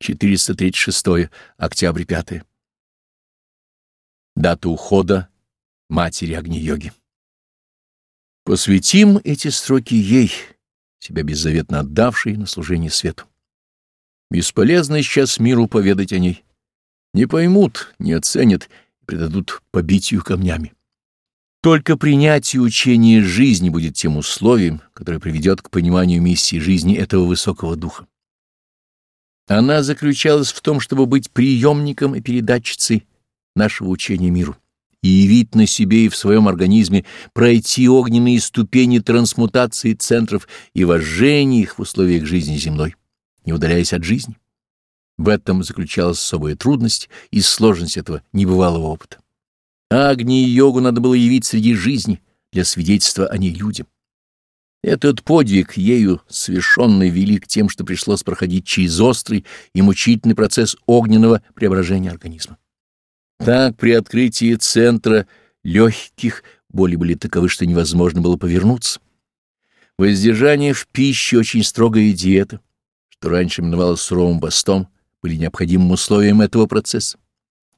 436 октябрь 5. Дата ухода матери Агни-йоги. Посвятим эти строки ей, себя беззаветно отдавшей на служение свету. Бесполезно сейчас миру поведать о ней. Не поймут, не оценят предадут побитию камнями. Только принятие учения жизни будет тем условием, которое приведет к пониманию миссии жизни этого высокого духа. Она заключалась в том, чтобы быть приемником и передатчицей нашего учения миру и явить на себе и в своем организме пройти огненные ступени трансмутации центров и вожжения их в условиях жизни земной, не удаляясь от жизни. В этом заключалась особая трудность и сложность этого небывалого опыта. Агни и йогу надо было явить среди жизни для свидетельства о ней людям. Этот подвиг, ею совершенный, велик тем, что пришлось проходить через острый и мучительный процесс огненного преображения организма. Так при открытии центра легких боли были таковы, что невозможно было повернуться. Воздержание в пище очень строгая диета, что раньше именовалось суровым постом, были необходимым условием этого процесса.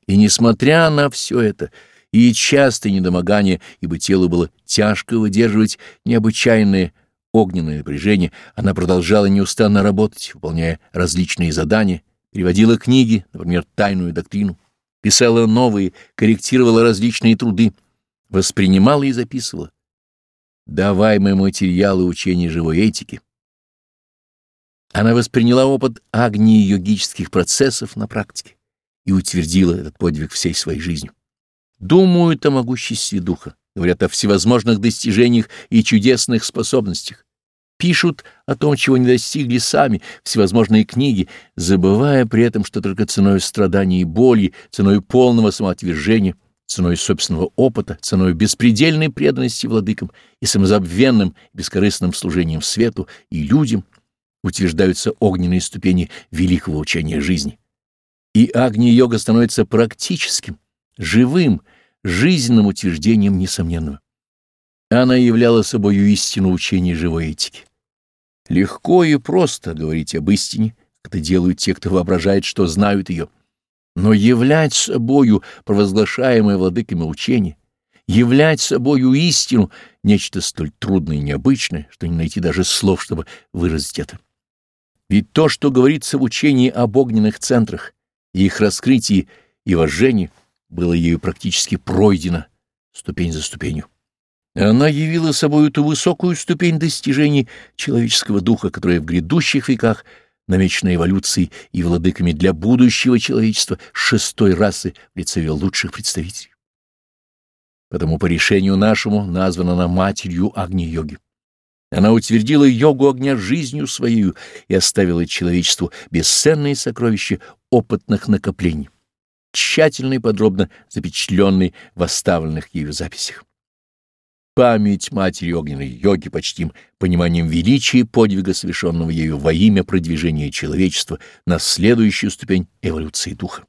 И несмотря на все это, и частое недомогание, ибо телу было тяжко выдерживать необычайное огненное напряжение, она продолжала неустанно работать, выполняя различные задания, переводила книги, например, «Тайную доктрину», писала новые, корректировала различные труды, воспринимала и записывала. Даваемые материалы учения живой этики. Она восприняла опыт агнии йогических процессов на практике и утвердила этот подвиг всей своей жизнью. Думают о могуществе духа, говорят о всевозможных достижениях и чудесных способностях, пишут о том, чего не достигли сами, всевозможные книги, забывая при этом, что только ценой страданий и боли, ценой полного самоотвержения, ценой собственного опыта, ценой беспредельной преданности владыкам и самозабвенным, бескорыстным служением свету и людям утверждаются огненные ступени великого учения жизни. И Агни-йога становится практическим, живым, жизненным утверждением несомненного. Она являла собою истину учения живой этики. Легко и просто говорить об истине, это делают те, кто воображает, что знают ее. Но являть собою провозглашаемое владыками учение, являть собою истину — нечто столь трудное и необычное, что не найти даже слов, чтобы выразить это. Ведь то, что говорится в учении об огненных центрах, их раскрытии и вожжении, было ею практически пройдено ступень за ступенью. Она явила собой ту высокую ступень достижений человеческого духа, которая в грядущих веках намечена эволюцией и владыками для будущего человечества шестой расы в лице ее лучших представителей. Потому по решению нашему названа она матерью Агни-йоги. Она утвердила йогу огня жизнью своей и оставила человечеству бесценные сокровища опытных накоплений тщательно и подробно запечатленный в оставленных ею записях. Память матери огненной йоги почтим пониманием величия подвига, совершенного ею во имя продвижения человечества на следующую ступень эволюции духа.